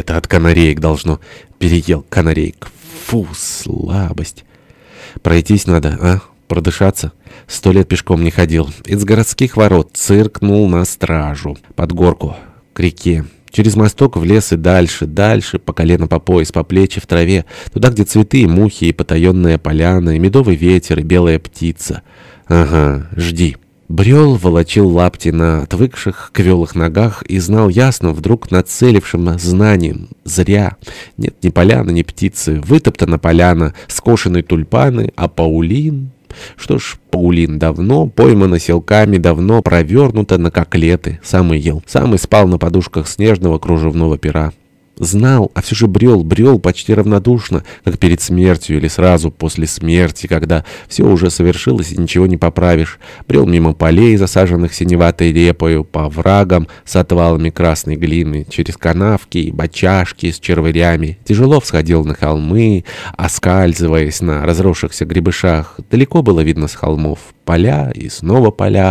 Это от канареек должно. Переел канареек. Фу, слабость. Пройтись надо, а? Продышаться? Сто лет пешком не ходил. Из городских ворот циркнул на стражу. Под горку. К реке. Через мосток в лес и дальше, дальше, по колено по пояс, по плечи в траве. Туда, где цветы и мухи, и потаенная поляна, и медовый ветер, и белая птица. Ага, жди. Брел волочил лапти на отвыкших квелых ногах и знал ясно, вдруг нацелившим знанием. Зря. Нет ни поляны, ни птицы. Вытоптана поляна, скошены тульпаны, а Паулин... Что ж, Паулин давно поймана селками, давно провернута на коклеты. Сам и ел. Сам и спал на подушках снежного кружевного пера. Знал, а все же брел, брел почти равнодушно, как перед смертью или сразу после смерти, когда все уже совершилось и ничего не поправишь. Брел мимо полей, засаженных синеватой репою, по врагам с отвалами красной глины, через канавки и бочашки с червырями. Тяжело всходил на холмы, оскальзываясь на разросшихся гребышах. Далеко было видно с холмов. Поля и снова поля.